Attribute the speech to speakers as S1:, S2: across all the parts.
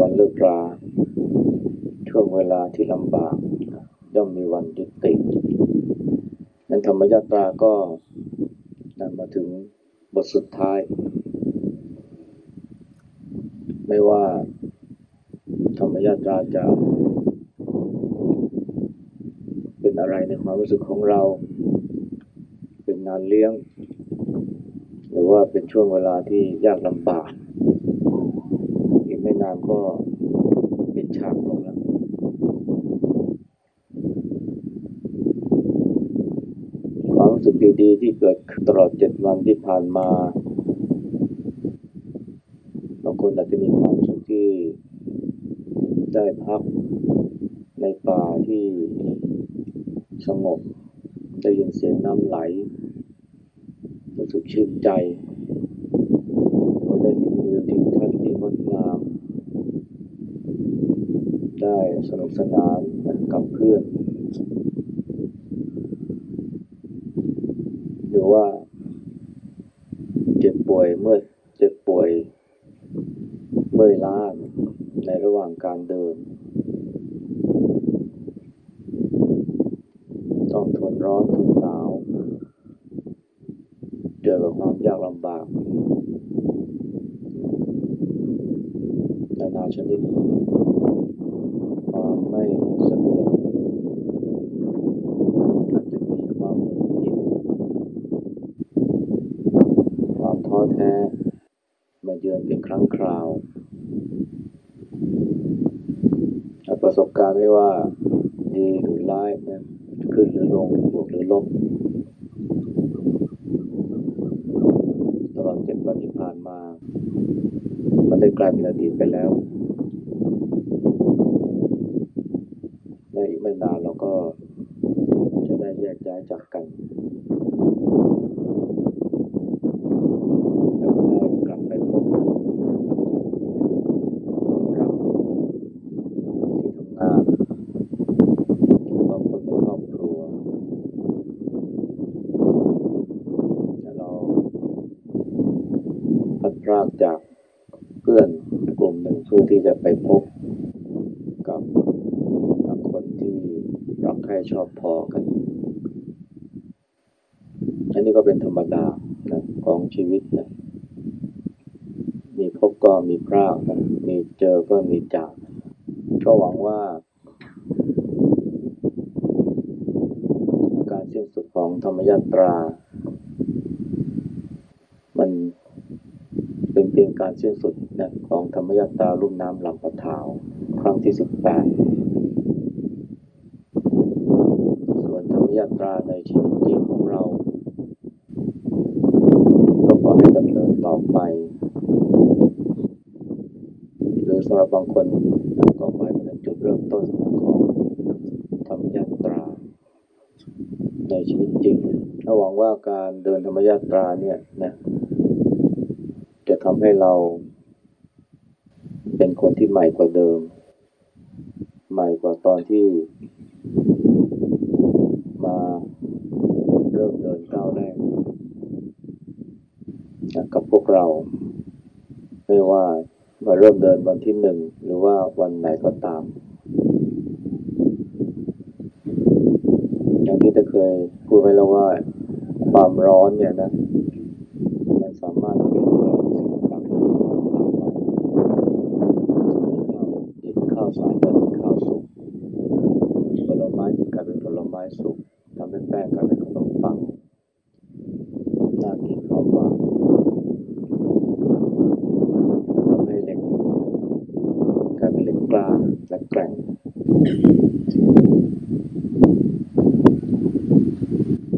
S1: วันเลิกราช่วงเวลาที่ลำบากย่อมมีวันยุตินั้นธรรมยาตราก็นำมาถึงบทสุดท้าย ไม่ว่าธรรมยาตราจะ เป็นอะไรในความรู้สึกของเรา เป็นงานเลี้ยง หรือว่าเป็นช่วงเวลาที่ยากลำบาก ต่านก็ปิดฉากลงแล้วความรู้สึกดีๆที่เกิดตลอดเจ็ดวันที่ผ่านมาบางคนอาจจะมีความสุขที่ได้พักในป่าที่สงบได้ยินเสียงน้ำไหลรู้สึกชื่นใจได้เห็นวิวทิวทัศน์ที่งดงาม ได้ สนุกสนานกับเพื่อนหรือว่าเจ็บป่วยเมื่อเจ็บป่วยเมื่อยล้าในระหว่างการเดิน ต้องทนร้อนทนหนาว เจอกับความยากลำบาก นานาชนิดความไม่สะดวกอาจจะมีความหงุดหงิดความท้อแท้มาเยือนเป็นค รั้งคราว ประสบการณ์ไม่ว่าดีหรือร้ายนะขึ้นหรือลงบวกหรือลบตลอดเจ็ดวันที่ผ่านมา มันได้กลายเป็นอดีตไปแล้วในอีกไม่นานเราก็จะได้แยกย้ายจากกัน แล้วก็ได้กลับไปพบเราที่ทำงานบางคนในครอบครัวแต่เราพัดพรากจากเพื่อนกลุ่มหนึ่งเพื่อ ที่จะไปพบกับคนที่รักใคร่ชอบพอกัน อันนี้ก็เป็นธรรมดานะของชีวิตนะมีพบก็มีพรากนะมีเจอก็มีจาก ก็หวังว่าการสิ้นสุดของธรรมยาตรา มันเป็นเพียงการสิ้นสุด นะของธรรมยาตราลุ่มน้ำลำปะทาว ครั้งที่สิบแปดส่วนธรรมยาตราในชีวิตจริงของเรา ก็ขอให้ดำเนินต่อไป หรือสำหรับบางคนก็ขอให้เป็นจุดเริ่มต้นของธรรมยาตราในชีวิตจริงถ้าหวังว่าการเดินธรรมยาตราเนี่ยนะจะทำให้เรา เป็นคนที่ใหม่กว่าเดิม ใหม่กว่าตอนที่มาเริ่มเดินก้าวแรกกับพวกเราไม่ว่ามาเริ่มเดินวันที่หนึ่งหรือว่าวันไหนก็ตาม อย่างที่จะเคยพูดไว้แล้วว่าความร้อนเนี่ยนะ มันสามารถเปลี่ยนแปลงสิ่งต่างๆที่มีคุณภาพไปดินข้าวสารกลายเป็นข้าวสุกผลไม้ที่กลายเป็นผลไม้สุกทำให้แป้งกลายเป็นขนมปังน่ากินเข้ามาทำให้เหล็กกลายเป็นเหล็กกล้าและแกร่ง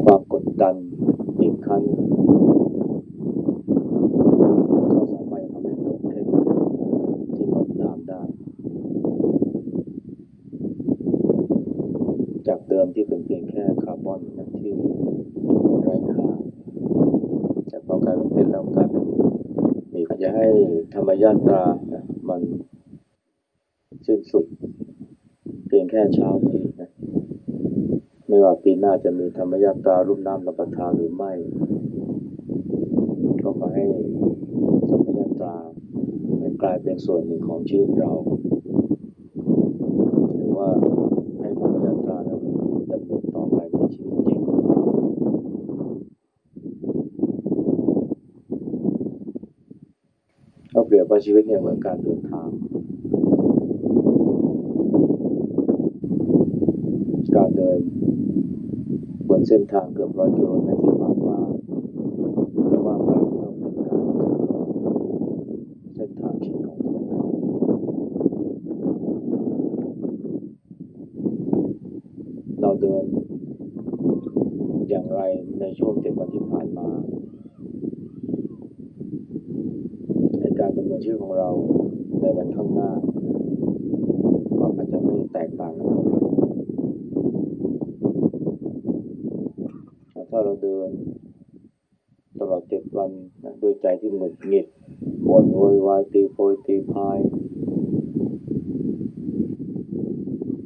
S1: ความกดดันบีบคั้นก็สามารถทำให้เกิดเพชรที่งดงามได้ จากเดิมที่เป็นเพียงแค่คาร์บอนนะที่ไร้ค่าแต่พอกลายเป็นเพชรแล้วกลายเป็นมีอยากให้ธรรม ยาตรานะมันสิ้นสุด เพียงแค่เช้านี้นะไม่ว่าปีหน้าจะมีธรรมยาตรารุ่มน้ำลำปทานหรือไม่ ก็ขอให้ธรรมยาตราเป็นกลายเป็นส่วนหนึ่งของชีวิตเรา หรือว่าให้ธรรมยาตรานั้นดำเนินต่อไปในชีวิตจริงของเราเราเปรียบ ว่าชีวิตเนี่ยเหมือนการเดินทาง การเดินบนเส้นทางเกือบร้อยกิโลเมตรที่ผ่านมาแต่ว่าไปเราเป็นการเส้นทางชีวิตของคนเรา เราเดินอย่างไรในช่วงเจ็ดวันที่ผ่านมาในการดำเนินชีวิตของเราในวันข้างหน้า ก็อาจจะไม่แตกต่างกันเท่าไหร่ถ้าเราเดิน ตลอดเจ็ดวันนะด้วยใจที่หงุดหงิดบ่นโวยวายตีโพยตีพาย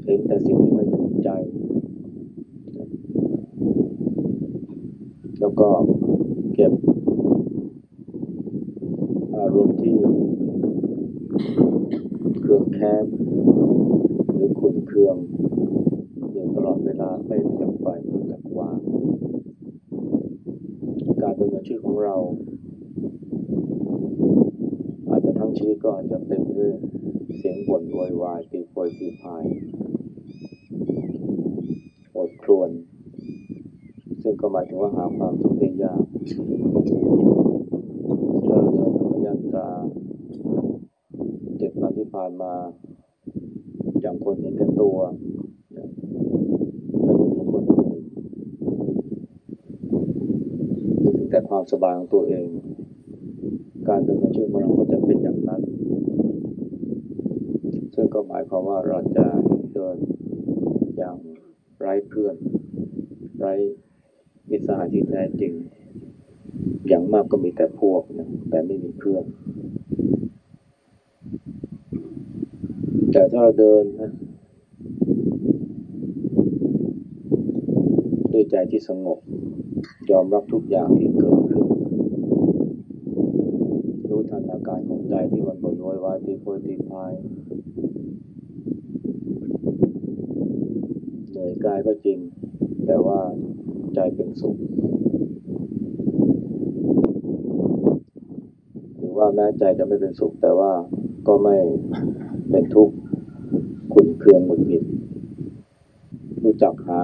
S1: เห็นแต่สิ่งที่ไม่ถูกใจ แล้วก็เก็บอารมณ์ที่เครื่องแค้นหรือขุนเคืองอยู่ตลอดเวลาไม่รู้จักปล่อยไม่รู้จักวาง การดำเนินชีวิตของเรา อาจจะทั้งชีวิตก็อาจจะเต็มไปด้วยเสียงบ่นโวยวาย ตีพายอดครวน ซึ่งก็หมายถึงว่าหาความสุขได้ยากเราเดินธรรมยาตราเจ็ดวันที่ผ่านมาอย่างคนเห็นกันตัวไม่นึกถึงคนอื่นแต่ความสบายของตัวเอง การดำเนินชีวิตของเราก็จะเป็นอย่างนั้น ซึ่งก็หมายความว่าเราจะเดินอย่างไร้เพื่อน ไร้มิตรสหายที่แท้จริง อย่างมากก็มีแต่พวกนะแต่ไม่มีเพื่อน แต่ถ้าเราเดินนะด้วยใจที่สงบ ยอมรับทุกอย่างที่เกิดขึ้นรู้ทันอาการของใจที่มันบ่นโวยวายตีโพยตีพาย เหนื่อยกายก็จริง แต่ว่าใจเป็นสุข หรือว่าแม้ใจจะไม่เป็นสุข แต่ว่าก็ไม่เป็นทุกข์ขุนเคืองหงุดหงิดรู้จักหา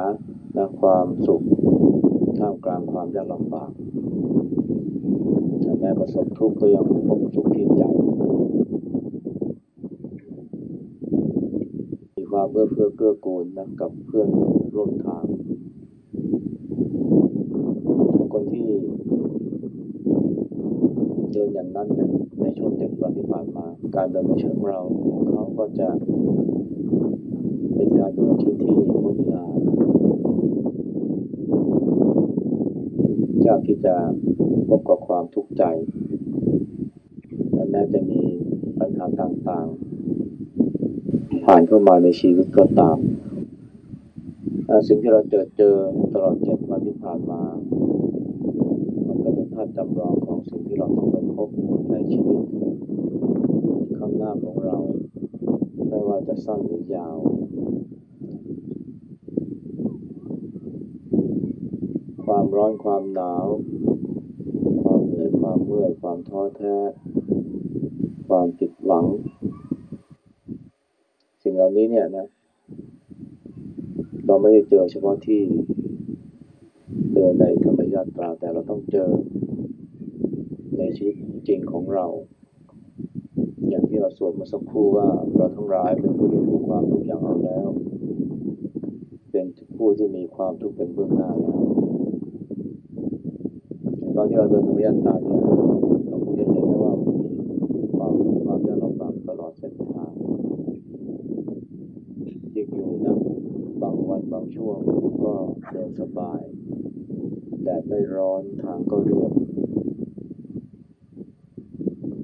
S1: นะความสุขท่ามกลางความยากลำบากแม้ประสบทุกข์ก็ยังพบสุขที่ใจ มีความเอื้อเฟื้อเกื้อกูลนะกับเพื่อนร่วมทาง คนที่เดินอย่างนั้นนในช่วงเจ็ดวันที่ผ่านมา การเดินมาเชิงเราของเขาก็จะ เป็นการเดินชีวิตที่งดงามยากที่จะพบกับความทุกข์ใจและแม้จะมีปัญหาต่างๆ ผ่านเข้ามาในชีวิตก็ตาม สิ่งที่เราเจอเจอตลอดเจ็ดวันที่ผ่านมา มันก็เป็นภาพจำลองของสิ่งที่เราต้องไปพบในชีวิตข้างหน้าของเรา ไม่ว่าจะสั้นหรือยาวความร้อนความหนาว ความเหนื่อยความเมื่อยความท้อแท้ ความผิดหวัง เหล่านี้เนี่ยนะ เราไม่ได้เจอเฉพาะที่เดินในธรรมยาตรา แต่เราต้องเจอในชีวิตจริงของเรา อย่างที่เราสวดมาสักครู่ว่าเราทั้งหลายเป็นผู้ที่ถูกความทุกข์อย่างเอาแล้ว เป็นผู้ที่มีความทุกข์เป็นเบื้องหน้าแล้วตอนที่เราเดินธรรมยาตราเนี่ยเราคงจะเห็นได้ว่ามีความทุกข์ความยากลำบากตลอดเส้นทางจริงอยู่นะบางวันบางช่วงก็เดิน สบาย แดดไม่ร้อนทางก็เรียบ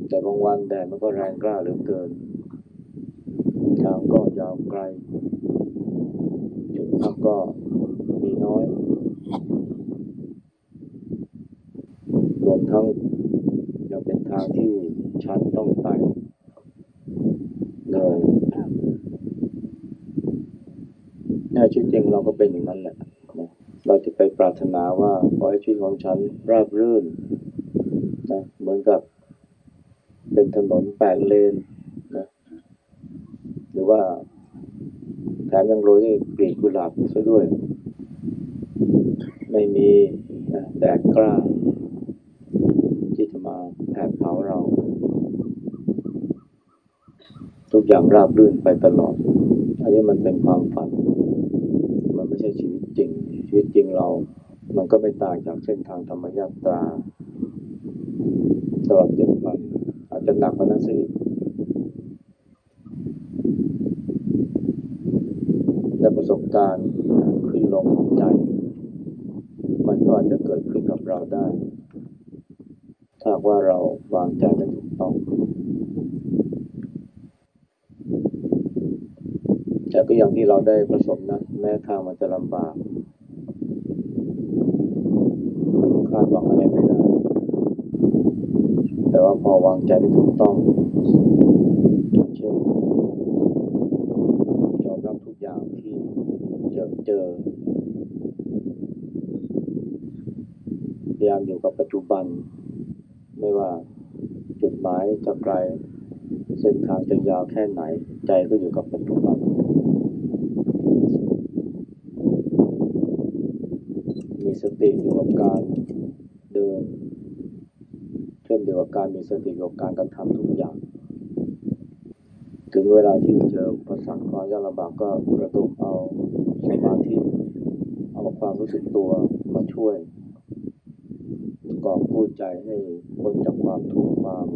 S1: แต่บางวันแดดมันก็แรงกล้าเหลือเกิน ทางก็ยาวไกล จุดพักก็มีน้อย รวมทั้งยังเป็นทางที่ชันต้องไต่เลยในชีวิตจริงเราก็เป็นอย่างนั้นแหละนะ เราจะไปปรารถนาว่าขอให้ชีวิตของฉันราบรื่นนะเหมือนกับเป็นถนนแปดเลนนะหรือว่าแถมยังโรยด้วยกลีบกุหลาบซะด้วย ไม่มีนะแดดกล้า ที่จะมาแผดเผาเรา ทุกอย่างราบรื่นไปตลอด อันนี้มันเป็นความฝันมันไม่ใช่ วิตจริงชีวิตจริงเรา มันก็ไม่ต่างจากเส้นทางธรรมยาตราตลอดเจ็ดวันอาจจะหนักกว่านั้นสิและประสบการณ์ขึ้นลงของใจ มันก็อาจจะเกิดขึ้นกับเราได้ ถ้าว่าเราวางใจได้ถูกต้องแต่ก็อย่างที่เราได้ประสบนะ แม้ทางมันจะลำบาก คาดหวังอะไรไม่ได้ แต่ว่าพอวางใจได้ถูกต้องอย่างเช่นยอมรับทุกอย่างที่เจอเจอพยายามอยู่กับปัจจุบัน ไม่ว่าจุดหมายจะไกล เส้นทางจะยาวแค่ไหน ใจก็อยู่กับปัจจุบัน มีสติอยู่กับการเดิน เช่นเดียว การมีสติกับการกระทำทุกอย่าง ถึงเวลาที่เจออุปสรรคความยากลำบากก็กระดมเอาสมาธิเอาความรู้สึกตัวมาช่วยกอบกู้ใจให้พ้นจากความทุกข์ความ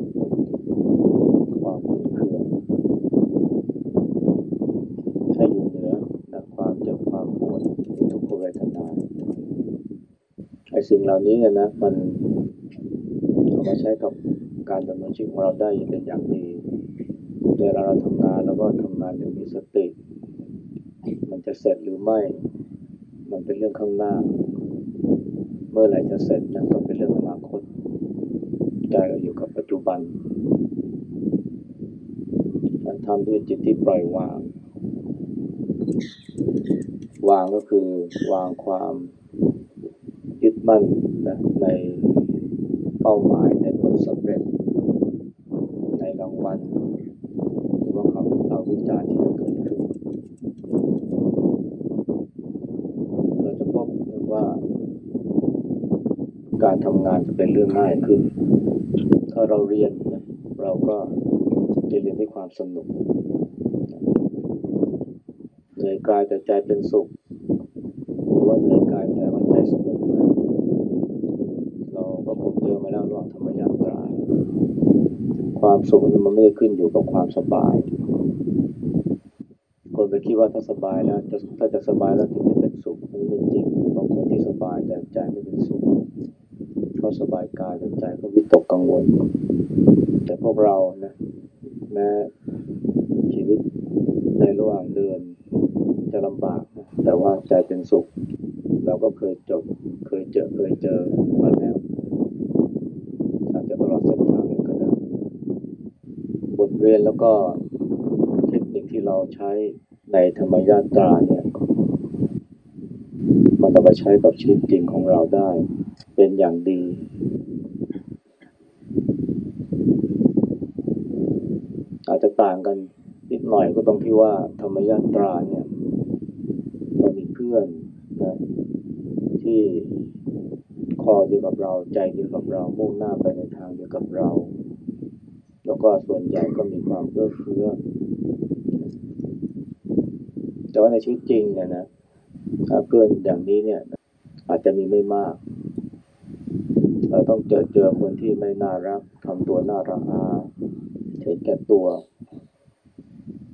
S1: ความขุ่นเคืองให้อยู่เหนือนะความเจ็บความปวดทุกขเวทนาไอ้สิ่งเหล่านี้นะมัน เอามาใช้กับการดำเนินชีวิตของเราได้เป็นอย่างดีเวลาเราทำงานแล้วก็ทำงานอย่างมีสติ มันจะเสร็จหรือไม่ มันเป็นเรื่องข้างหน้า เมื่อไหร่จะเสร็จนั่นก็เป็นเรื่องอนาคตใจเราอยู่กับปัจจุบันการทำด้วยจิตที่ปล่อยวาง วางก็คือวางความยึดมั่นนะใน เป้าหมายในผลสำเร็จ ในรางวัลหรือว่าคำวิพากษ์วิจารณ์ที่จะเกิดขึ้น เราจะพบว่า การทำงานจะเป็นเรื่องง่ายขึ้น ถ้าเราเรียนนะเราก็จะเรียนด้วยความสนุกเหนื่อยกายแต่ใจเป็นสุข หรือว่าเหนื่อยกายแต่ว่าใจสนุกนะเราก็คงเจอมาแล้วระหว่างธรรมยาตรา ความสุขมันไม่ได้ขึ้นอยู่กับความสบาย คนไปคิดว่าถ้าสบายแล้วจะถ้าจะสบายแล้วถึงจะเป็นสุขมันไม่จริงบางคนที่สบายแต่ใจไม่เป็นสุขเขาสบายกายแต่ใจก็วิตกกังวล แต่พวกเรานะแม้ชีวิตในระหว่างเดือนจะลำบากนะแต่ว่าใจเป็นสุข เราก็เคยจบเคยเจอเคยเจอมาแล้วอาจจะตลอดเส้นทาง บทเรียนแล้วก็เทคนิคที่เราใช้ในธรรมยาตราเนี่ย มันเอาไปใช้กับชีวิตจริงของเราได้ เป็นอย่างดี อาจจะต่างกันนิดหน่อยก็ตรงที่ว่าธรรมยาตราเนี่ยเรามีเพื่อนนะที่คอเดียวกับเราใจเดียวกับเรามุ่งหน้าไปในทางเดียวกับเรา ก็ส่วนใหญ่ก็มีความเอื้อเฟื้อ แต่ว่าในชีวิตจริงเนี่ยนะถ้าเพื่อนอย่างนี้เนี่ย อาจจะมีไม่มาก เราต้องเจอเจอคนที่ไม่น่ารักทำตัวน่ารักอาเฉยแก่ตัว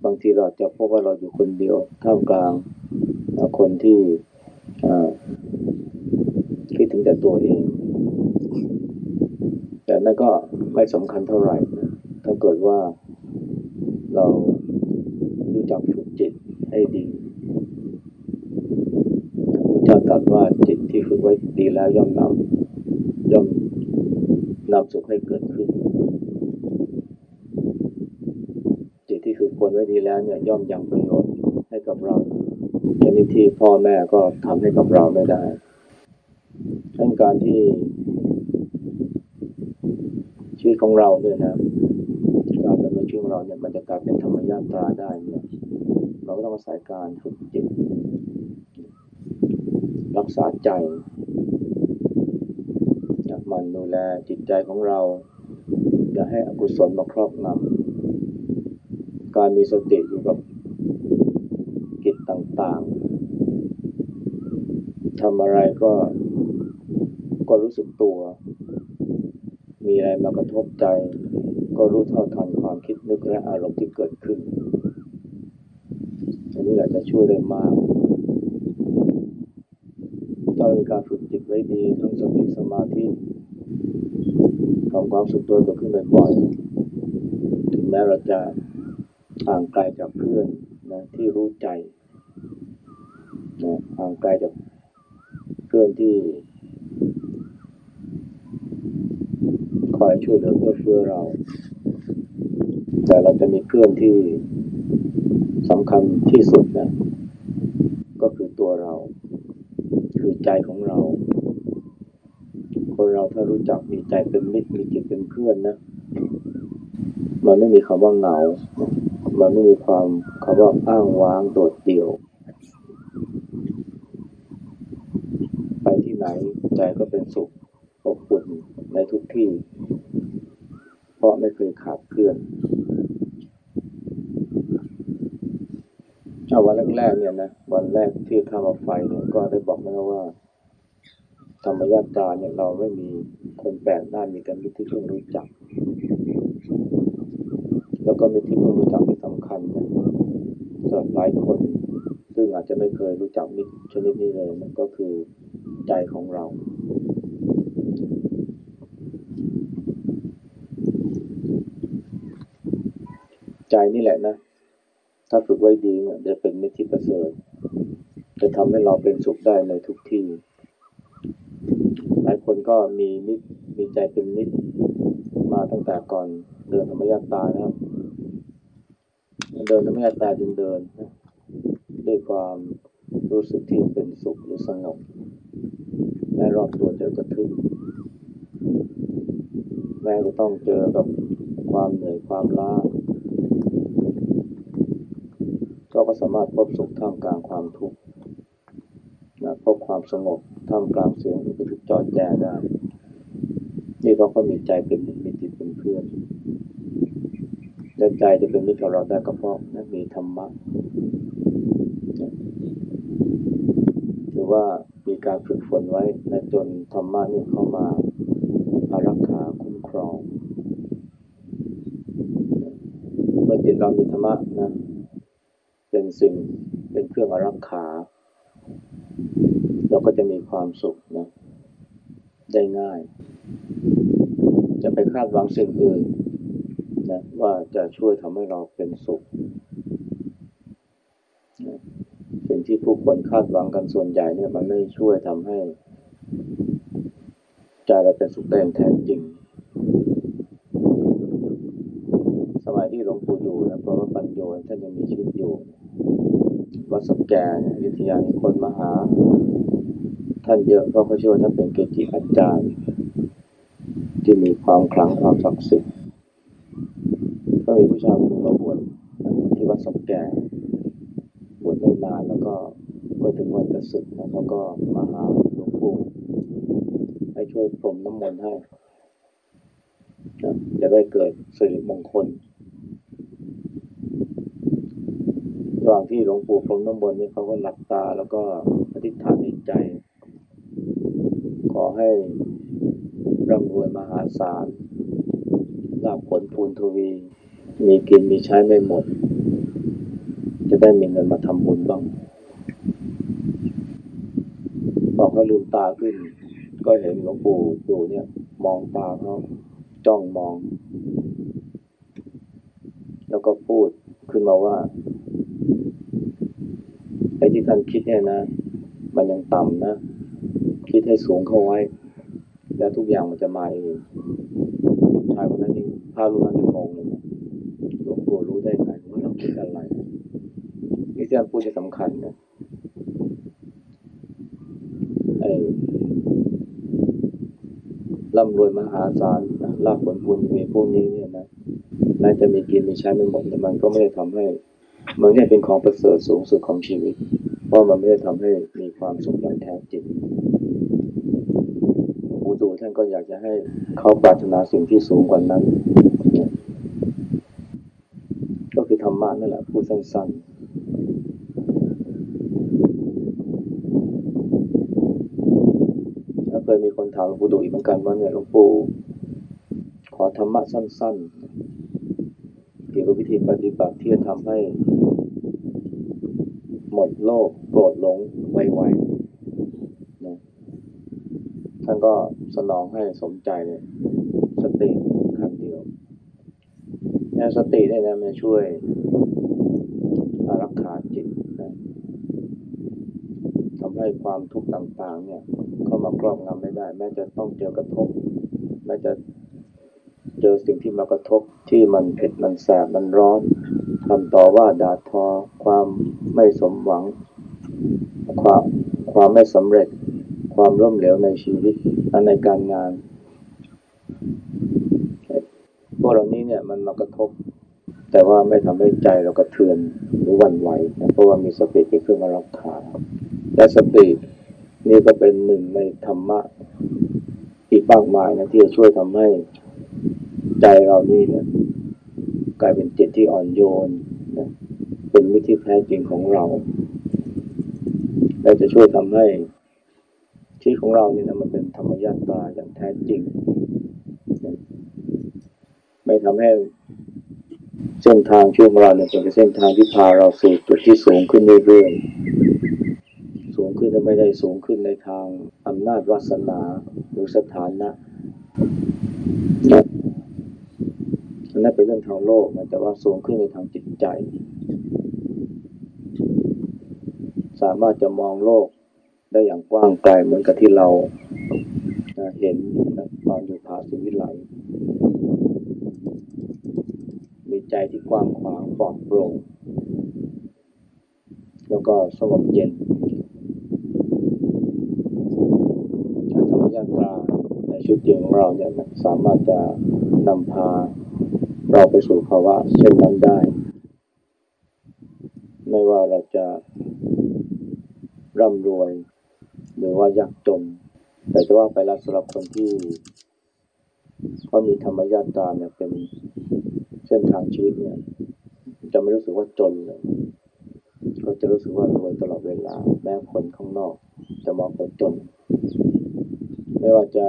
S1: บางทีเราจะพบว่าเราอยู่คนเดียวท่ามกลางคนที่คิดถึงแต่ตัวเอง แต่นั่นก็ไม่สำคัญเท่าไหร่ ถ้าเกิดว่าเรารู้จักฝึกจิตให้ดีพระเจ้าตรัสว่าจิตที่ฝึกไว้ดีแล้วย่อมนำย่อมนำสุขให้เกิดขึ้น จิตที่ฝึกผลไว้ดีแล้วเนี่ยย่อมยังประโยชน์ให้กับเราชนิดที่พ่อแม่ก็ทำให้กับเราไม่ได้ดังการที่ชีวิตของเราเนี่ยนะการดำ เราเนี่ยมันจะกลายเป็นธรรมญาตราได้เนี่ยเราก็ต้องอาศัยการฝึกจิต รักษาใจนะมันดูแลจิตใจของเรา อย่าให้อกุศลมาครอบงำการมีสติอยู่กับกิจต่างๆทำอะไรก็ก็รู้สึกตัว มีอะไรมากระทบใจ ก็รู้เท่าทันความคิด นึกและอารมณ์ที่เกิดขึ้น อันนี้แหละจะช่วยได้มากถ้ามีการฝึกจิตไว้ดีทั้งสติสมาธิทำความสุขตัวเกิดขึ้นบ่อยๆถึงแม้เราจะห่างไกลจากเพื่อนนะที่รู้ใจนะห่างไกลจากเพื่อนที่คอยช่วยเหลือเพื่อเฟื้อเรา แต่เราจะมีเพื่อนที่สำคัญที่สุดนะก็คือตัวเรา คือใจของเรา คนเราถ้ารู้จักมีใจเป็นมิตรมีจิตเป็นเพื่อนนะ มันไม่มีคำว่าเหงา มันไม่มีความคำว่าอ้างว้างโดดเดี่ยว ไปที่ไหนใจก็เป็นสุขอบอุ่นในทุกที่ ราะไม่เคยขาดเพื่อนเอาวันแรกๆเนี่ยนะวันแรกที่เข้ามาไฟเนี่ยก็ได้บอกนะว่า ธรรมยาตาเนี่ยเราไม่มีคนแปลกหน้ามีกันมิตรที่เพิ่งรู้จัก แล้วก็มิตรที่เพิ่งรู้จักที่สำคัญนะสำหรับหลายคน ซึ่งอาจจะไม่เคยรู้จักมิตรชนิดนี้เลยนั่นก็คือใจของเรา ใจนี่แหละนะ ถ้าฝึกไว้ดีเนี่ยจะเป็นมิตรที่ประเสริฐจะทำให้เราเป็นสุขได้ในทุกที่ หลายคนก็มีมิตรมีใจเป็นมิตรมาตั้งแต่ก่อนเดินธรรมยาตานะครับ เดินธรรมยาตาจนเดินนะด้วยความรู้สึกที่เป็นสุขหรือสงบแม้รอบตัวเจอกระทึบแม้จะต้องเจอกับความเหนื่อยความล้า ก็ก็สามารถพบสุขท่ามกลางความทุกข์นะพบความสงบท่ามกลางเสียงที่กระทึกจอดแจ้ได้ นี่เขาก็มีใจเป็นมิตรมีจิตเป็นเพื่อนและใจจะเป็นมิตรกับเราได้ก็เพราะนะมีธรรมะนะหรือว่ามีการฝึกฝนไว้และจนธรรมะนี่เข้ามาอารักขาคุ้มครองเมื่อจิตเรามีธรรมะนะ เป็นสิ่งเป็นเครื่องอารักขา เราก็จะมีความสุขนะได้ง่าย จะไปคาดหวังสิ่งอื่นนะว่าจะช่วยทำให้เราเป็นสุขนะสิ่งที่ผู้คนคาดหวังกันส่วนใหญ่เนี่ยมันไม่ช่วยทำให้ใจเราเป็นสุขได้อย่างแท้จริง สมัยที่หลวงปู่อยู่นะเพราะว่าปัญโยท่านยังมีชีวิตอยู่ วัดสักแกเนี่ยอยุธยามีคนมาหา ท่านเยอะเพราะเขาเชื่อว่าท่านเป็นเกจิอาจารย์ ที่มีความขลังความศักดิ์สิทธิ์ก็มีผู้ชายมาบวชที่วัดสักแกบวชไม่นานแล้วก็พอถึงวันจะศึกนะเขาก็มาหาหลวงปู่ให้ช่วยพรมน้ำมนต์ให้จะได้เกิดสิริมงคล ระหว่างที่หลวงปู่พรมน้ำมนต์นี่เขาก็หลับตาแล้วก็อธิษฐานในใจ ขอให้ร่ำรวยมหาศาลลาภผลภูนทวี มีกินมีใช้ไม่หมด จะได้มีเงินมาทำบุญบ้างพอเขาลืมตาขึ้น ก็เห็นหลวงปู่อยู่เนี่ย มองตาเขาจ้องมอง แล้วก็พูดขึ้นมาว่า อ้ที่ท่านคิดเนี่ยนะ มันยังต่ำนะ คิดให้สูงเข้าไว้ แล้วทุกอย่างมันจะมาเองชายคนนั้นนี่พาลูกนั้นยังงงเลยหลวงปู่รู้ได้ไงว่าเราคิดอะไรนี่ที่ท่านพูดจะสำคัญนะไอ้ร่ำรวยมหาศาลนะลาภผลบุญมีพวกนี้เนี่ยนะแม้จะมีกินมีใช้ไม่หมดแต่มันก็ไม่ได้ทำให้ มันไม่ได้เป็นของประเสริฐสูงสุดของชีวิต เพราะมันไม่ได้ทำให้มีความสุขอย่างแท้จริงอูดูท่านก็อยากจะให้เขาปรารถนาสิ่งที่สูงกว่านั้น ก็คือธรรมะนั่นแหละพูดสั้นๆแล้วเคยมีคนถามหลวงปู่ดูอีกเหมือนกันว่าเนี่ยหลวงปู่ขอธรรมะสั้นๆ เกี่ยวกับวิธีปฏิบัติที่จะทำให้ หมดโลภโกรธหลงไวๆนะท่านก็สนองให้สมใจเลยสติคำเดียวแนวสติเนี่ยนะมันช่วยรักขาจิตนะทำให้ความทุกข์ต่างๆ เนี่ย เข้ามาครอบงำไม่ได้ แม้จะต้องเจอกระทบ แม้จะเจอสิ่งที่มากระทบที่มันเผ็ดมันแสบมันร้อนคำต่อว่าด่าทอความ ไม่สมหวัง ความความไม่สำเร็จ ความล้มเหลวในชีวิตและในการงานพวกเหล่านี้เนี่ยมันมากระทบ แต่ว่าไม่ทำให้ใจเรากระเทือนหรือวันไหวนะเพราะว่ามีสติเป็นเครื่องรักษาและสตินี่ก็เป็นหนึ่งในธรรมะอีกมากมายนะที่จะช่วยทำให้ใจเรานี่เนี่ยกลายเป็นจิตที่อ่อนโยน เป็นมิตรที่แท้จริงของเราและจะช่วยทำให้ชีวิตของเราเนี่ยนะมันเป็นธรรมญาตาอย่างแท้จริง ไม่ทำให้เส้นทางชีวิตของเราเนี่ยเป็นเส้นทางที่พาเราสู่จุดที่สูงขึ้นเรื่อยๆสูงขึ้นก็ไม่ได้สูงขึ้นในทางอำนาจวาสนาหรือสถานะนะอันนั้นเป็นเรื่องทางโลกนะแต่ว่าสูงขึ้นในทางจิตใจ สามารถจะมองโลกได้อย่างกว้างไกลเหมือนกับที่เรานะเห็นนะตอนอยู่ผาสุวิไลมีใจที่กว้างขวางปลอดโปร่งแล้วก็สงบเย็นธรรมยาตราในชีวิตจริงของเราเนี่ยนะสามารถจะนำพาเราไปสู่ภาวะเช่นนั้นได้ ไม่ว่าเราจะ ร่ำรวย หรือว่ายากจน แต่จะว่าไปแล้วสำหรับคนที่เขามีธรรมญาตราเนี่ยเป็นเส้นทางชีวิตเนี่ย จะไม่รู้สึกว่าจนเลยเขาจะรู้สึกว่ารวยตลอดเวลา แม้คนข้างนอก จะมองเขาจน ไม่ว่าจะ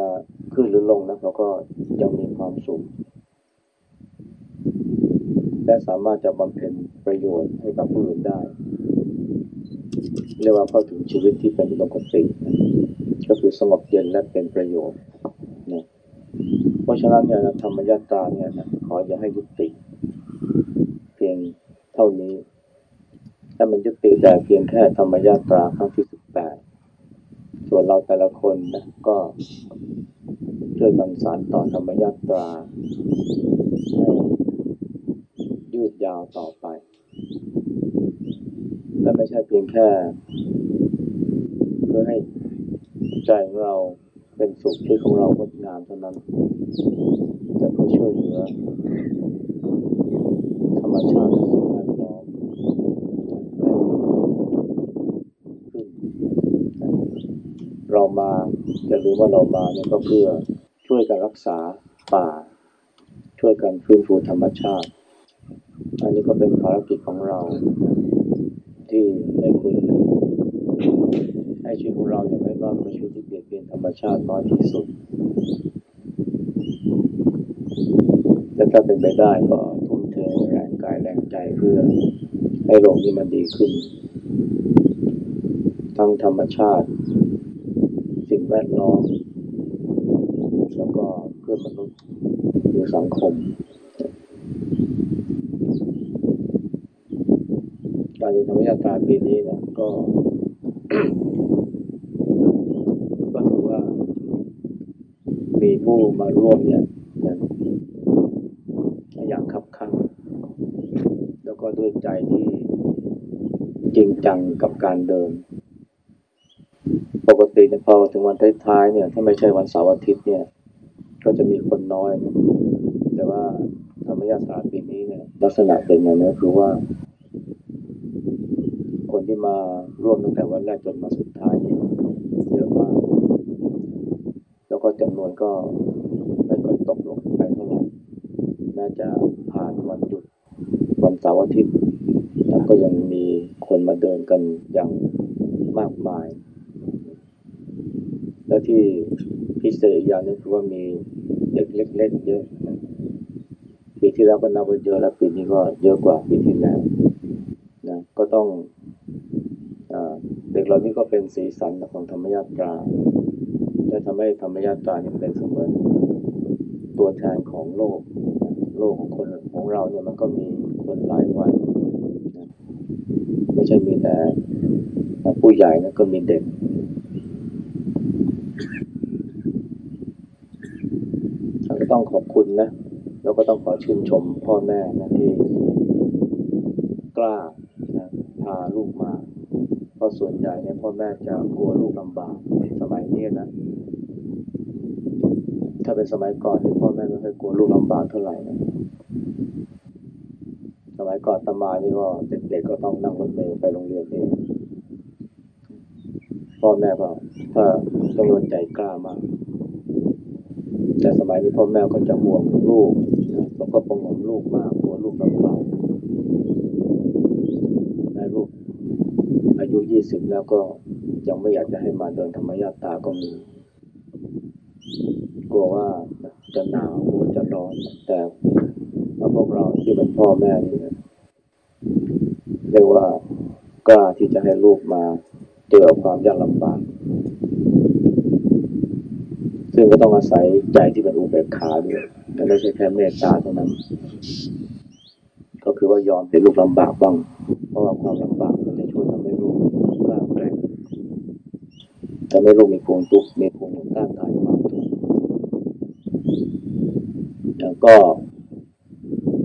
S1: ขึ้นหรือลงนะเขาก็ยังมีความสุขและสามารถจะบำเพ็ญประโยชน์ให้กับผู้อื่นได้ เรียกว่าเข้าถึงชีวิตที่เป็นปกติก็คือสงบเย็นและเป็นประโยชน์นะเพราะฉะนั้นเนี่ยธรรมยาตาเนี่ยนะขออย่าให้ยุติ เพียงเท่านี้ ถ้ามันยุติแต่เพียงแค่ธรรมยาตาครั้งที่สิบแปดส่วนเราแต่ละคนนะก็ช่วยกันสานต่อธรรมยาตราให้ยืดยาวต่อไป และไม่ใช่เพียงแค่ เพื่อให้ใจของเราเป็นสุขที่ของเรางดงามเท่านั้นแต่เพื่อช่วยเหลือธรรมชาติและสิ่งแวดล้อมขึ้นเรามาจะรู้ว่าเรามาเนี่ยก็เพื่อช่วยกันรักษาป่า ช่วยกันฟื้นฟูธรรมชาติ อันนี้ก็เป็นภารกิจของเรา ที่ได้คุยกันให้ชีวิตของเราอย่างน้อยๆเป็นชีวิตที่เปลี่ยนเปลี่ยนธรรมชาติน้อยที่สุด และถ้าเป็นไปได้ก็ทุ่มเทแรงกายแรงใจเพื่อให้โลกนี้มันดีขึ้น ทั้งธรรมชาติ สิ่งแวดล้อม แล้วก็เพื่อนมนุษย์หรือสังคม การเดินธรรมยาตราปีนี้นะก็ก็ถือว่า มีผู้มาร่วมเนี่ยอย่างคับคั่งแล้วก็ด้วยใจที่จริงจังกับการเดิน ปกติเนี่ยพอถึงวันท้ายๆเนี่ย ถ้าไม่ใช่วันเสาร์อาทิตย์เนี่ย ก็จะมีคนน้อยนะแต่ว่าธรรมยาตราปีนี้เนี่ย ลักษณะเป็นอย่างนี้คือว่า ที่มาร่วมตั้งแต่วันแรกจนมาสุดท้ายเนี่ยเยอะมาก แล้วก็จำนวนก็ไม่ค่อยตกลงไปเท่าไหร่แม้จะผ่านวันหยุดวันเสาร์อาทิตย์แล้วก็ยังมีคนมาเดินกันอย่างมากมาย และที่พิเศษอีกอย่างนึงคือว่ามีเด็กเล็กๆเยอะปีที่แล้วก็นับว่าเยอะแล้วปีนี้ก็เยอะกว่าปีที่แล้วนะก็ต้อง ด็กเหล่านี้ก็เป็นสีสันของธรรมยาตราและทำให้ธรรมยาตรานี่เป็นเสมือนตัวแทนของโลก โลกของคนของเราเนี่ยมันก็มีคนหลายวัยนะไม่ใช่มีแต่ผู้ใหญ่นะก็มีเด็กก็ต้องขอบคุณนะ แล้วก็ต้องขอชื่นชมพ่อแม่นะที่กล้านะพาลูกมา ราะส่วนใหญ่เนี่ยพ่อแม่จะกลัวลูกลำบากในสมัยนี้นะ ถ้าเป็นสมัยก่อนที่พ่อแม่ไม่เคยกลัวลูกลำบากเท่าไหร่นะสมัยก่อนตมานี่ก็เด็กๆก็ต้องนั่งรถเมล์ไปโรงเรียนเองพ่อแม่ก็ถ้าต้องรนใจกล้ามากแต่สมัยนี้พ่อแม่ก็จะห่วงลูกแล้วก็ประงลูกมากกลัวลูกลำบากแม่ลูก อายุยี่สิบแล้วก็ยังไม่อยากจะให้มาเดินธรรมยาตาก็มีกลัวว่าจะหนาวกลัวจะร้อน แต่ถ้าพวกเราที่เป็นพ่อแม่นี่นะเรียกว่ากล้าที่จะให้ลูกมาเจอความยากลำบากซึ่งก็ต้องอาศัยใจที่เป็นอุเบกขาด้วยและไม่ใช่แค่เมตตาเท่านั้น ก็คือว่ายอมเป็นลูกลำบากบ้าง เพราะว่าความลำบากมันจะช่วยทำให้ลูกกล้าแกร่ง ทำให้ลูกมีภูมิทุกข์มีภูมิต้านทานความทุกข์แล้วก็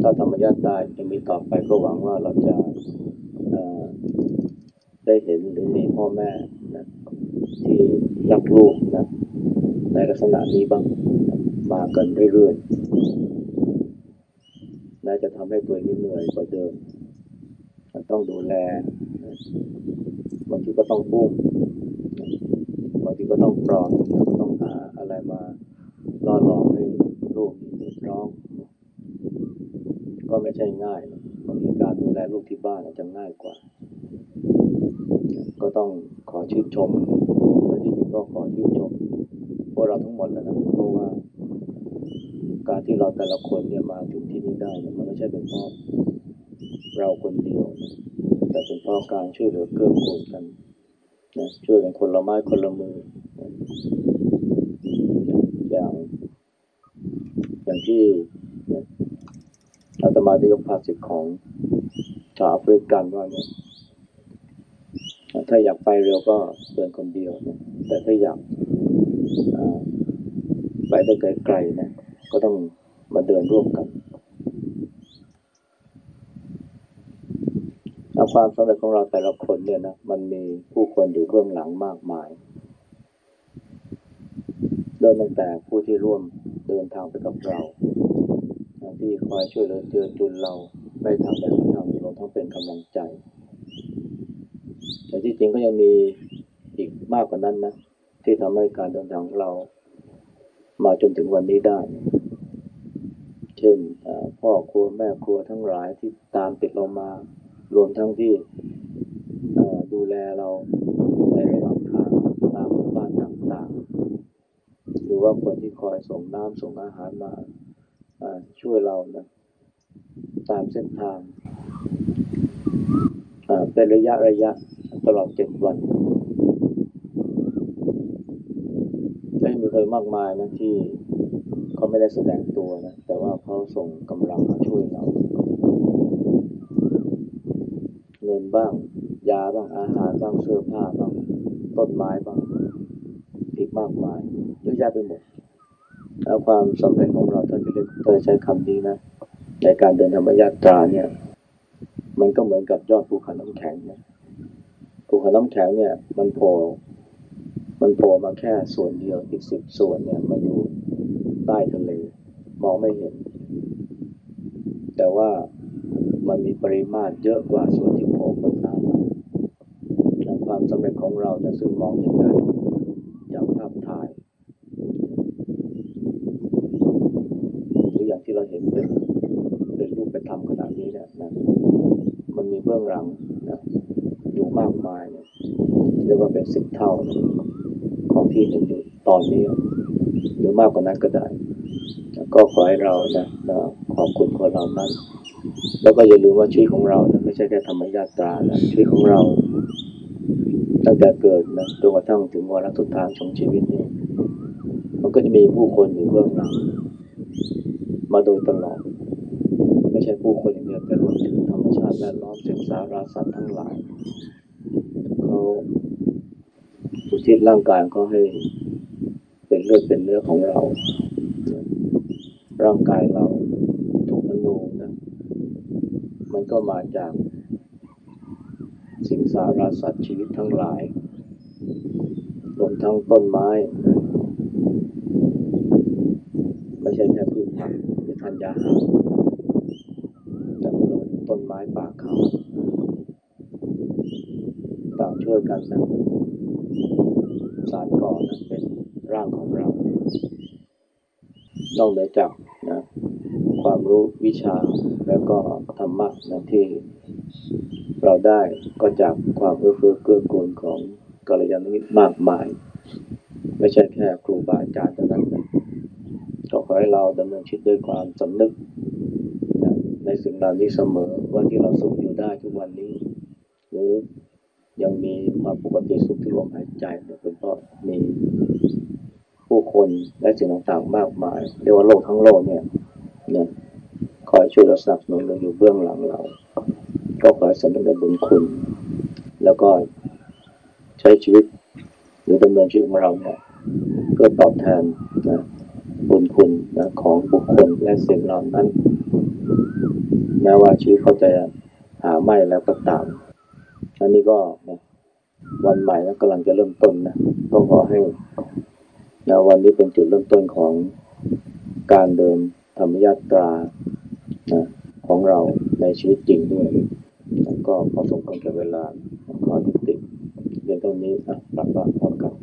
S1: ถ้าธรรมญาติตายยังมีต่อไปก็หวังว่าเราจะได้เห็นหรือมีพ่อแม่นะที่รักลูกนะในลักษณะนี้บ้างมากันเรื่อยๆน่าจะทำให้ตัวเองเหนื่อยกว่าเดิมต้องดูแลบางทีก็ต้องปุ้ม บางทีก็ต้องปลอบแล้วก็ต้องหาอะไรมาล่อหลอกให้ลูกมีร้องก็ไม่ใช่ง่ายบางทีการดูแลลูกที่บ้านอาจจะง่ายกว่า ก็ต้องขอชื่นชมและที่จริงก็ขอชื่นชมพวกเราทั้งหมดแล้วนะเพราะว่า การที่เราแต่ละคนเนี่ยมาถึงที่นี่ได้นี่มันไม่ใช่เป็นเพราะเราคนเดียว แต่เป็นเพราะการช่วยเหลือเกื้อกูลกัน นะช่วยกันคนละไม้คนละมือ อย่างอย่างที่นะอาตมาได้ยกภาษิตของชาวแอฟริกันว่าเนี่ยถ้าอยากไปเร็วก็เดินคนเดียวนะแต่ถ้าอยากไปได้ไกลๆนะก็ต้องมาเดินร่วมกัน ความสำเร็จของเราแต่ละคนเนี่ยนะมันมีผู้คนอยู่เบื้องหลังมากมายเริ่มตั้งแต่ผู้ที่ร่วมเดินทางไปกับเราที่คอยช่วยเหลือเจือจุนเราไม่ทำแบบทำรวมทั้งเป็นกำลังใจ แต่ที่จริงก็ยังมีอีกมากกว่านั้นนะที่ทำให้การเดินทางของเรา มาจนถึงวันนี้ได้ เช่นพ่อครัวแม่ครัวทั้งหลายที่ตามติดเรามา รวมทั้งที่ดูแลเราในระหว่างทางตามบ้านต่างๆ หรือว่าคนที่คอยส่งน้ำส่งอาหารมาช่วยเรานะตามเส้นทางเป็นระยะระยะตลอดเจ็ดวันได้มีคนมากมายนะที่เขาไม่ได้แสดงตัวนะ แต่ว่าเขาส่งกำลังมาช่วยเรา เงินบ้าง ยาบ้างอาหารบ้างเสื้อผ้าบ้างต้นไม้บ้างอีกมากมายเยอะแยะไปหมดแล้วความสำเร็จของเราถ้านจะเรียกใช้คำนี้นะในการเดินธรรมยาตราเนี่ย มันก็เหมือนกับยอดภูเขาน้ำแข็งเนี่ยภูเขาน้ำแข็งเนี่ย มันโผล่มันโผล่มาแค่ส่วนเดียวอีกสิบส่วนเนี่ยมันอยู่ใต้ทะเลมองไม่เห็น แต่ว่ามันมีปริมาตรเยอะกว่าส่วนน้ำมาและความสำเร็จ ของเราจะซึ่งมองเห็นได้จากภาพถ่ายหรืออย่างที่เราเห็นเป็นเป็นรูปเป็นธรรมขนาดนี้เนี่ยนะมันมีเบื้องหลังนะอยู่มากมายเนี่ยเรียกว่าเป็นสิบเท่าของที่เห็นอยู่ตอนนี้หรือมากกว่านั้นก็ได้ก็ขอให้เรานะนะขอบคุณคนเรานั้น แล้วก็อย่าลืมว่าชีวิตของเรานะไม่ใช่แค่ธรรมญาตรานะชีวิตของเรา ตั้งแต่เกิดนะจนกระทั่งถึงวาระสุดท้ายของชีวิตนี่มันก็จะมีผู้คนอยู่เบื้องหลังมาโดยตลอด ไม่ใช่ผู้คนอย่างเดียวแต่รวมถึงธรรมชาติแวดล้อมสิ่งสาราสัตว์ทั้งหลายเขาอุทิศร่างกายของเขาให้เป็นเลือดเป็นเนื้อของเรา ร่างกายเราถูกอนูนะมันก็มาจาก สิ่งสาราสัตว์ชีวิตทั้งหลายรวมทั้งต้นไม้นะไม่ใช่แค่พืชผักหรือธัญญาหารแต่ก็รวมต้นไม้ป่าเขาต่างช่วยกันนะสารก่อนะเป็นร่างของเรานอกเหนือจากนะความรู้วิชาแล้วก็ธรรมะนะที่ เราได้ก็จากความเอื้อเฟื้อเกื้อกูลของกัลยาณมิตรมากมาย ไม่ใช่แค่ครูบาอาจารย์เท่านั้นก็ขอให้เราดำเนินชีวิตด้วยความสำนึก ในสิ่งเหล่านี้เสมอว่าที่เราสุขอยู่ได้ทุกวันนี้ หรือยังมีความปกติสุขที่ลมหายใจเนี่ยเป็นเพราะมีผู้คนและสิ่งต่างๆมากมายเรียกว่าโลกทั้งโลกเนี่ยเนี่ยคอยช่วยเราสนับสนุนเราอยู่เบื้องหลังเรา ก็ขอสำนึกในบุญคุณ แล้วก็ใช้ชีวิตหรือดำเนินชีวิตของเราเนี่ยเพื่อตอบแทนนะบุญคุณนะของบุคคลและสิ่งเหล่านั้นแม้ว่าชีวิตเขาจะหาไม่แล้วก็ตามอันนี้ก็นะวันใหม่นะกำลังจะเริ่มต้นนะก็ขอให้นะวันนี้เป็นจุดเริ่มต้นของการเดินธรรมยาตรานะของเราในชีวิตจริงด้วย ก็พอสมควรกับเวลาขอยุติเพียงเท่านี้นะกลับบ้านพร้อมกัน